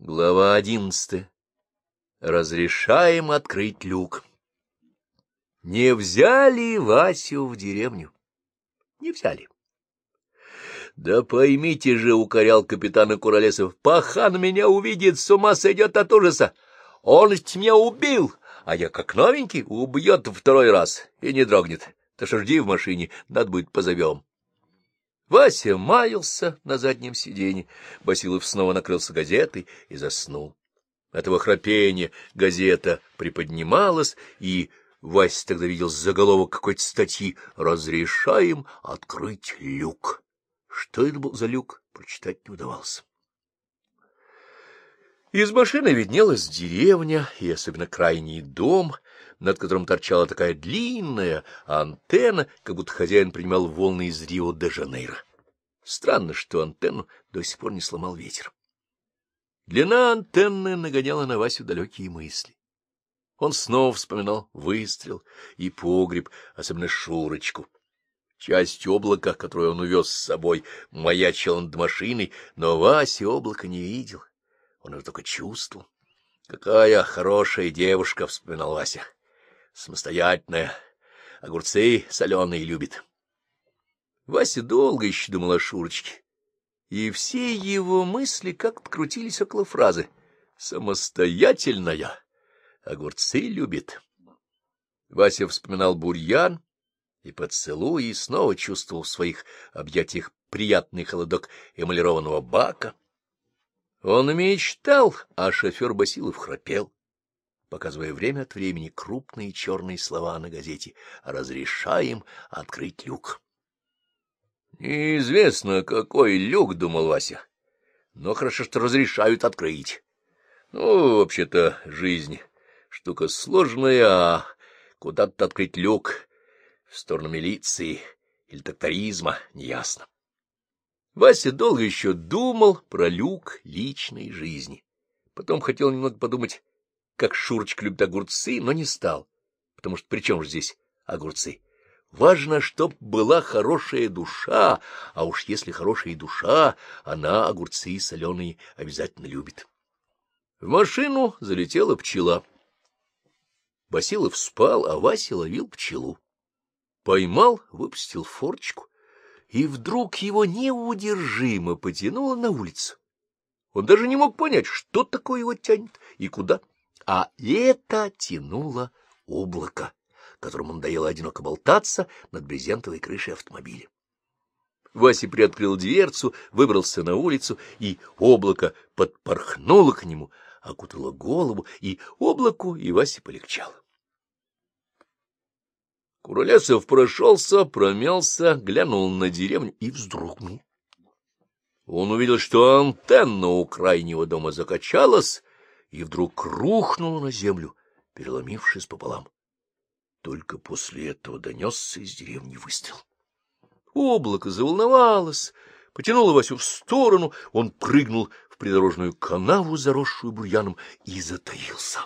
Глава одиннадцатая. Разрешаем открыть люк. Не взяли Васю в деревню. Не взяли. Да поймите же, — укорял капитана Куролесов, — пахан меня увидит, с ума сойдет от ужаса. Он ведь меня убил, а я как новенький убьет второй раз и не дрогнет. Ты что жди в машине, надо будет позовем. Вася маялся на заднем сиденье. Басилов снова накрылся газетой и заснул. Этого храпения газета приподнималась, и Вася тогда видел заголовок какой-то статьи «Разрешаем открыть люк». Что это был за люк, прочитать не удавалось. Из машины виднелась деревня, и особенно крайний дом, над которым торчала такая длинная антенна, как будто хозяин принимал волны из Рио-де-Жанейро. Странно, что антенну до сих пор не сломал ветер. Длина антенны нагоняла на Васю далекие мысли. Он снова вспоминал выстрел и погреб, особенно Шурочку. Часть облака, которую он увез с собой, маячила над машиной, но Вася облака не видел. Он его только чувствовал. Какая хорошая девушка, — вспоминал Вася. Самостоятельная. Огурцы соленые любит. Вася долго еще думал о Шурочке. И все его мысли как-то крутились около фразы «самостоятельная, огурцы любит». Вася вспоминал бурьян и поцелуй, и снова чувствовал в своих объятиях приятный холодок эмалированного бака. Он мечтал, а шофер Басилов храпел, показывая время от времени крупные черные слова на газете «Разрешаем открыть люк». Неизвестно, какой люк, — думал Вася, — но хорошо, что разрешают открыть. Ну, вообще-то, жизнь штука сложная, а куда-то открыть люк в сторону милиции или докторизма неясно. Вася долго еще думал про люк личной жизни. Потом хотел немного подумать, как Шурочка любит огурцы, но не стал, потому что при чем же здесь огурцы? Важно, чтоб была хорошая душа, а уж если хорошая душа, она огурцы соленые обязательно любит. В машину залетела пчела. Басилов спал, а Вася ловил пчелу. Поймал, выпустил форчку, и вдруг его неудержимо потянуло на улицу. Он даже не мог понять, что такое его тянет и куда, а это тянуло облако которому надоело одиноко болтаться над брезентовой крышей автомобиля. Вася приоткрыл дверцу, выбрался на улицу, и облако подпорхнуло к нему, окутало голову, и облаку и Васе полегчало. Куролесов прошелся, промялся, глянул на деревню и вздрогнул. Он увидел, что антенна у крайнего дома закачалась и вдруг рухнула на землю, переломившись пополам. Только после этого донесся из деревни выстрел. Облако заволновалось, потянуло Васю в сторону, он прыгнул в придорожную канаву, заросшую бурьяном, и затаился.